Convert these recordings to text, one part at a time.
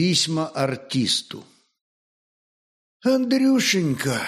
Письма артисту. «Андрюшенька,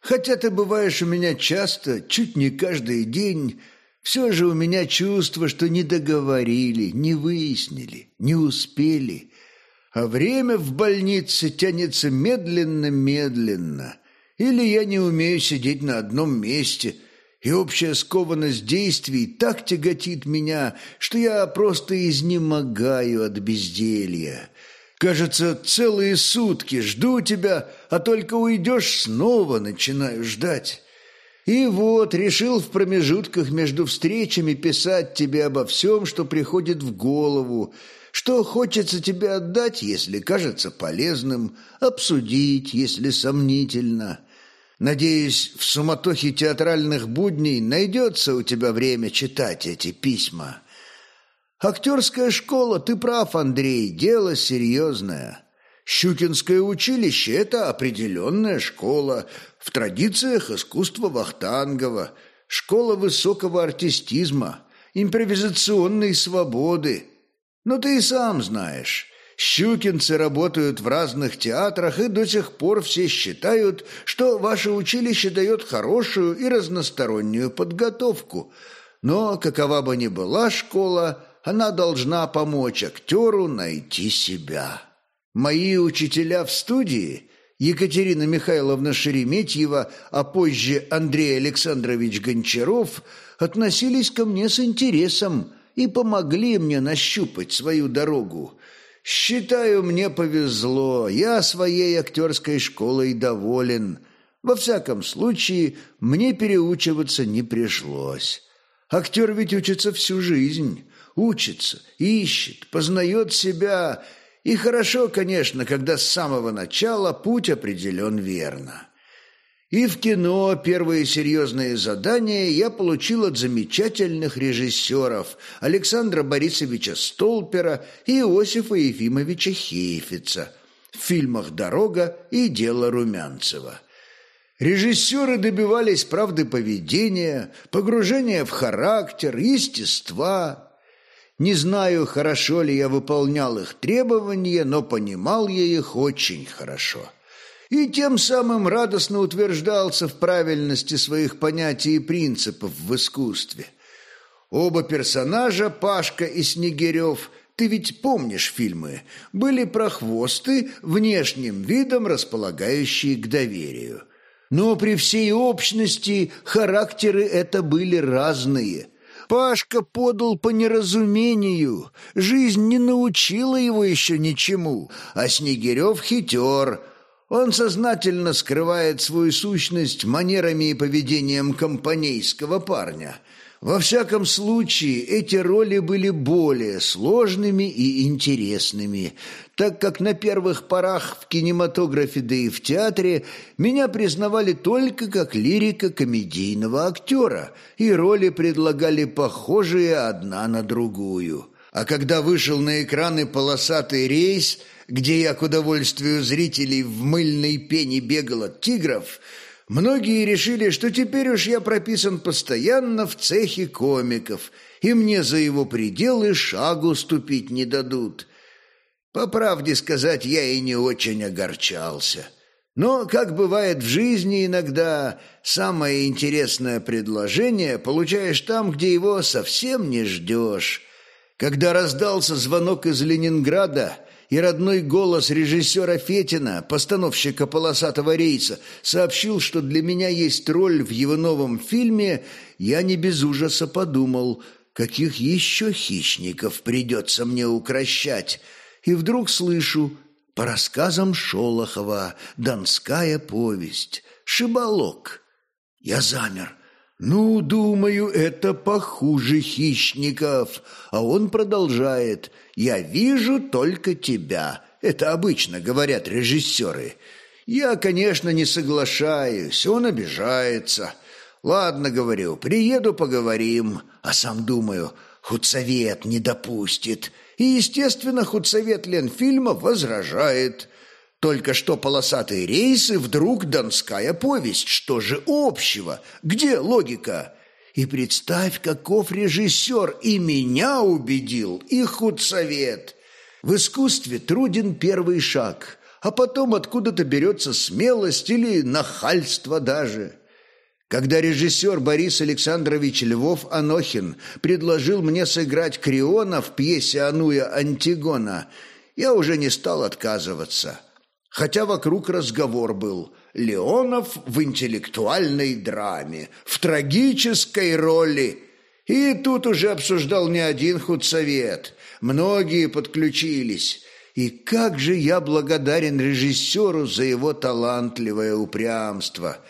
хотя ты бываешь у меня часто, чуть не каждый день, все же у меня чувство, что не договорили, не выяснили, не успели, а время в больнице тянется медленно-медленно, или я не умею сидеть на одном месте» и общая скованность действий так тяготит меня, что я просто изнемогаю от безделья. Кажется, целые сутки жду тебя, а только уйдешь, снова начинаю ждать. И вот решил в промежутках между встречами писать тебе обо всем, что приходит в голову, что хочется тебе отдать, если кажется полезным, обсудить, если сомнительно. Надеюсь, в суматохе театральных будней найдется у тебя время читать эти письма». Актерская школа, ты прав, Андрей, дело серьезное. Щукинское училище – это определенная школа в традициях искусства Вахтангова, школа высокого артистизма, импровизационной свободы. Но ты и сам знаешь, щукинцы работают в разных театрах, и до сих пор все считают, что ваше училище дает хорошую и разностороннюю подготовку. Но какова бы ни была школа – она должна помочь актеру найти себя. Мои учителя в студии, Екатерина Михайловна Шереметьева, а позже Андрей Александрович Гончаров, относились ко мне с интересом и помогли мне нащупать свою дорогу. Считаю, мне повезло, я своей актерской школой доволен. Во всяком случае, мне переучиваться не пришлось. Актер ведь учится всю жизнь учится, ищет, познает себя. И хорошо, конечно, когда с самого начала путь определен верно. И в кино первые серьезные задания я получил от замечательных режиссеров Александра Борисовича Столпера и Иосифа Ефимовича Хейфица в фильмах «Дорога» и «Дело Румянцева». Режиссеры добивались правды поведения, погружения в характер, естества, не знаю, хорошо ли я выполнял их требования, но понимал я их очень хорошо. И тем самым радостно утверждался в правильности своих понятий и принципов в искусстве. Оба персонажа, Пашка и Снегирев, ты ведь помнишь фильмы, были прохвосты, внешним видом располагающие к доверию. Но при всей общности характеры это были разные – Пашка подал по неразумению, жизнь не научила его еще ничему, а Снегирев хитер. Он сознательно скрывает свою сущность манерами и поведением компанейского парня – во всяком случае, эти роли были более сложными и интересными, так как на первых порах в кинематографе, да и в театре, меня признавали только как лирика-комедийного актера, и роли предлагали похожие одна на другую. А когда вышел на экраны полосатый рейс, где я к удовольствию зрителей в мыльной пене бегал от тигров – Многие решили, что теперь уж я прописан постоянно в цехе комиков, и мне за его пределы шагу ступить не дадут. По правде сказать, я и не очень огорчался. Но, как бывает в жизни иногда, самое интересное предложение получаешь там, где его совсем не ждешь. Когда раздался звонок из Ленинграда, и родной голос режиссера Фетина, постановщика «Полосатого рейса», сообщил, что для меня есть роль в его новом фильме, я не без ужаса подумал, каких еще хищников придется мне укращать. И вдруг слышу, по рассказам Шолохова, «Донская повесть», «Шибалок». Я замер. «Ну, думаю, это похуже хищников». А он продолжает. «Я вижу только тебя». Это обычно говорят режиссеры. Я, конечно, не соглашаюсь, он обижается. Ладно, говорю, приеду, поговорим. А сам думаю, худсовет не допустит. И, естественно, худсовет Ленфильма возражает. Только что полосатые рейсы, вдруг донская повесть. Что же общего? Где логика? И представь, каков режиссер и меня убедил, и худсовет. В искусстве труден первый шаг, а потом откуда-то берется смелость или нахальство даже. Когда режиссер Борис Александрович Львов-Анохин предложил мне сыграть Криона в пьесе «Ануя Антигона», я уже не стал отказываться. Хотя вокруг разговор был «Леонов в интеллектуальной драме, в трагической роли». И тут уже обсуждал не один худсовет. Многие подключились. И как же я благодарен режиссеру за его талантливое упрямство –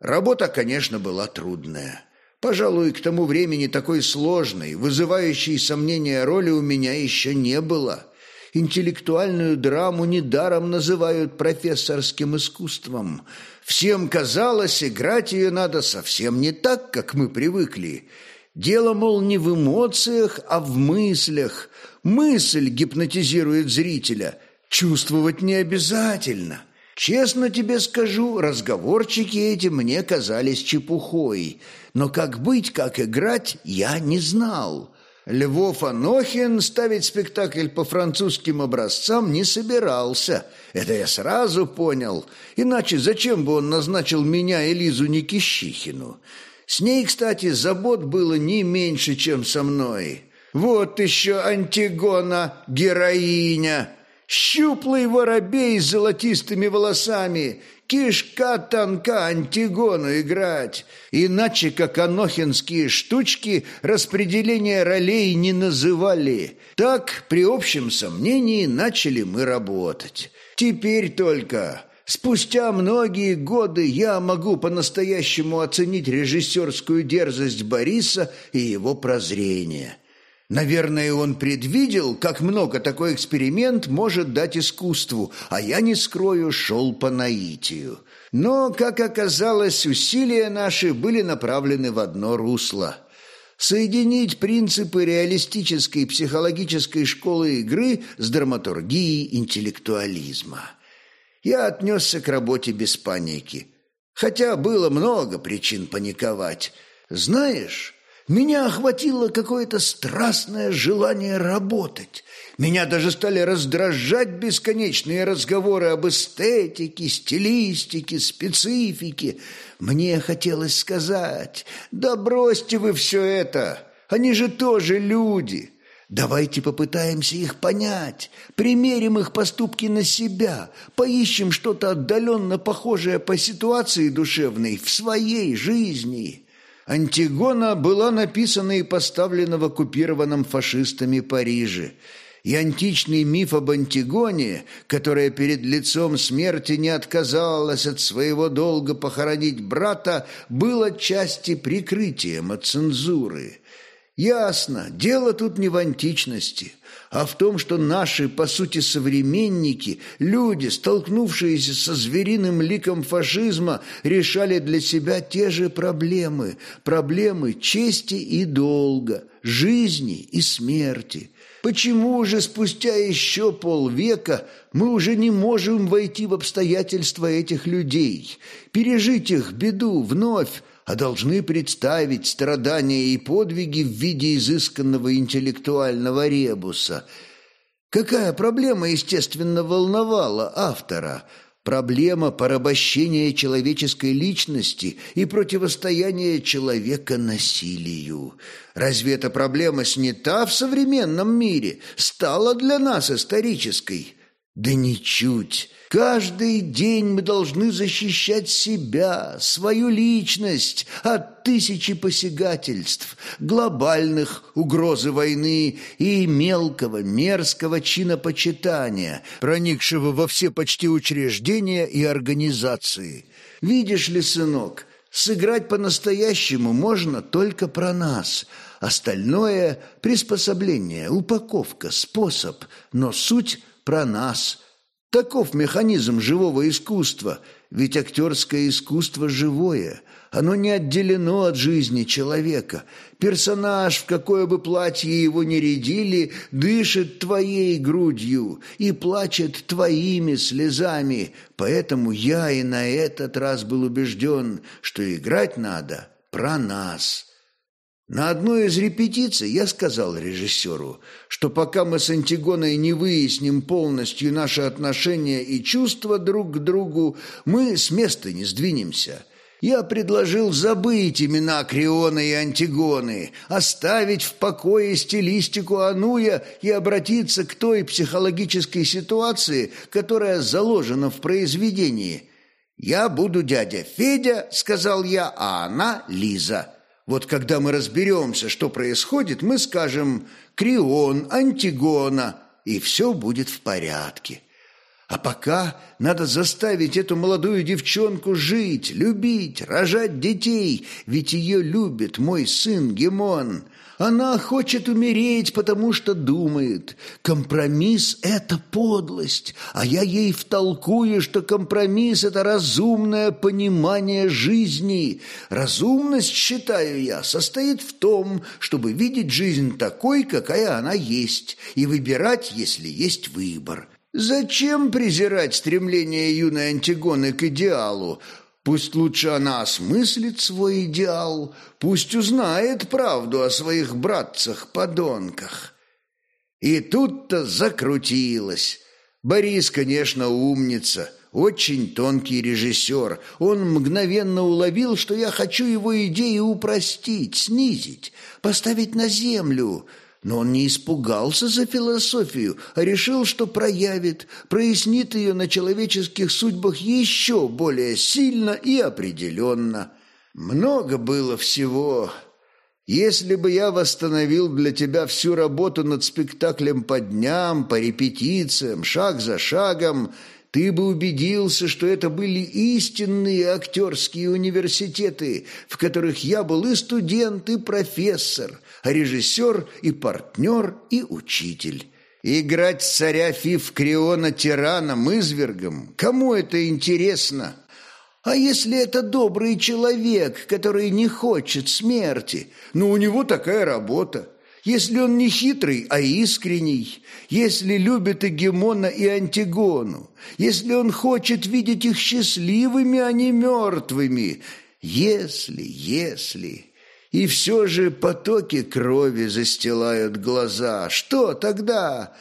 Работа, конечно, была трудная. Пожалуй, к тому времени такой сложной, вызывающей сомнения роли у меня еще не было. Интеллектуальную драму недаром называют профессорским искусством. Всем казалось, играть ее надо совсем не так, как мы привыкли. Дело, мол, не в эмоциях, а в мыслях. Мысль гипнотизирует зрителя. Чувствовать не обязательно – Честно тебе скажу, разговорчики эти мне казались чепухой, но как быть, как играть, я не знал. Львов Анохин ставить спектакль по французским образцам не собирался. Это я сразу понял. Иначе зачем бы он назначил меня и Лизу Никищихину? С ней, кстати, забот было не меньше, чем со мной. Вот еще Антигона, героиня. Щуплый воробей с золотистыми волосами, кишка тонка Антигону играть. Иначе, как анохинские штучки, распределение ролей не называли. Так, при общем сомнении, начали мы работать. Теперь только... Спустя многие годы я могу по-настоящему оценить режиссерскую дерзость Бориса и его прозрение. Наверное, он предвидел, как много такой эксперимент может дать искусству, а я, не скрою, шел по наитию. Но, как оказалось, усилия наши были направлены в одно русло – соединить принципы реалистической психологической школы игры с драматургией интеллектуализма. Я отнесся к работе без паники, хотя было много причин паниковать. Знаешь, меня охватило какое-то страстное желание работать. Меня даже стали раздражать бесконечные разговоры об эстетике, стилистике, специфике. Мне хотелось сказать, да бросьте вы все это, они же тоже люди. Давайте попытаемся их понять, примерим их поступки на себя, поищем что-то отдаленно похожее по ситуации душевной в своей жизни». Антигона была написана и поставлена в оккупированном фашистами Париже. И античный миф об Антигоне, которая перед лицом смерти не отказалась от своего долга похоронить брата, был отчасти прикрытием от цензуры. Ясно, дело тут не в античности – а в том, что наши, по сути, современники, люди, столкнувшиеся со звериным ликом фашизма, решали для себя те же проблемы, проблемы чести и долга, жизни и смерти. Почему же спустя еще полвека мы уже не можем войти в обстоятельства этих людей, пережить их беду вновь, а должны представить страдания и подвиги в виде изысканного интеллектуального ребуса. Какая проблема, естественно, волновала автора? Проблема порабощения человеческой личности и противостояния человека насилию. Разве эта проблема снята в современном мире, стала для нас исторической? Да ничуть. Каждый день мы должны защищать себя, свою личность от тысячи посягательств, глобальных угрозы войны и мелкого, мерзкого чинопочитания, проникшего во все почти учреждения и организации. Видишь ли, сынок, сыграть по-настоящему можно только про нас – Остальное – приспособление, упаковка, способ, но суть про нас – Таков механизм живого искусства, ведь актерское искусство живое, оно не отделено от жизни человека. Персонаж, в какое бы платье его ни рядили, дышит твоей грудью и плачет твоими слезами, поэтому я и на этот раз был убежден, что играть надо про нас». На одной из репетиций я сказал режиссеру, что пока мы с Антигоной не выясним полностью наши отношения и чувства друг к другу, мы с места не сдвинемся. Я предложил забыть имена Криона и Антигоны, оставить в покое стилистику Ануя и обратиться к той психологической ситуации, которая заложена в произведении. «Я буду дядя Федя», — сказал я, — «а она Лиза». Вот когда мы разберемся, что происходит, мы скажем «Крион», «Антигона», и все будет в порядке. А пока надо заставить эту молодую девчонку жить, любить, рожать детей, ведь ее любит мой сын Гемон. Она хочет умереть, потому что думает, компромисс – это подлость, а я ей втолкую, что компромисс – это разумное понимание жизни. Разумность, считаю я, состоит в том, чтобы видеть жизнь такой, какая она есть, и выбирать, если есть выбор. Зачем презирать стремление юной Антигоны к идеалу? Пусть лучше она осмыслит свой идеал, пусть узнает правду о своих братцах-подонках. И тут-то закрутилось. Борис, конечно, умница, очень тонкий режиссер. Он мгновенно уловил, что я хочу его идеи упростить, снизить, поставить на землю – но он не испугался за философию, а решил, что проявит, прояснит ее на человеческих судьбах еще более сильно и определенно. Много было всего. Если бы я восстановил для тебя всю работу над спектаклем по дням, по репетициям, шаг за шагом, ты бы убедился, что это были истинные актерские университеты, в которых я был и студент, и профессор, режиссер, и партнер, и учитель. Играть царя Фиф Криона тираном, извергом, кому это интересно? А если это добрый человек, который не хочет смерти? Ну, у него такая работа. Если он не хитрый, а искренний, если любит Эгемона и Антигону, если он хочет видеть их счастливыми, а не мертвыми, если, если... И все же потоки крови застилают глаза. Что тогда?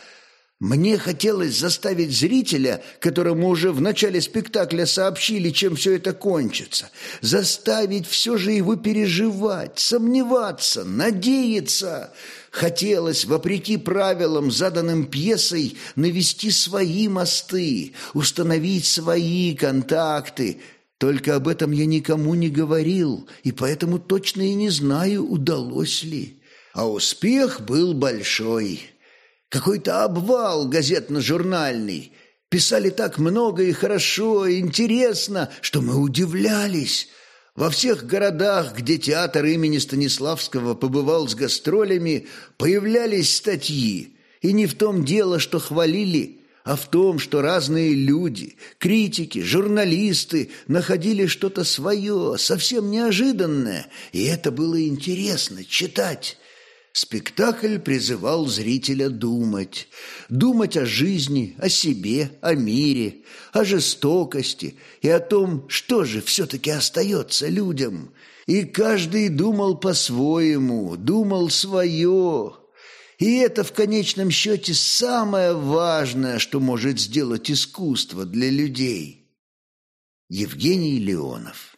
Мне хотелось заставить зрителя, которому уже в начале спектакля сообщили, чем все это кончится, заставить все же его переживать, сомневаться, надеяться. Хотелось, вопреки правилам, заданным пьесой, навести свои мосты, установить свои контакты. Только об этом я никому не говорил, и поэтому точно и не знаю, удалось ли. А успех был большой. Какой-то обвал газетно-журнальный. Писали так много и хорошо, и интересно, что мы удивлялись. Во всех городах, где театр имени Станиславского побывал с гастролями, появлялись статьи. И не в том дело, что хвалили, а в том, что разные люди, критики, журналисты находили что-то свое, совсем неожиданное, и это было интересно читать. Спектакль призывал зрителя думать. Думать о жизни, о себе, о мире, о жестокости и о том, что же все-таки остается людям. И каждый думал по-своему, думал свое. И это в конечном счете самое важное, что может сделать искусство для людей. Евгений Леонов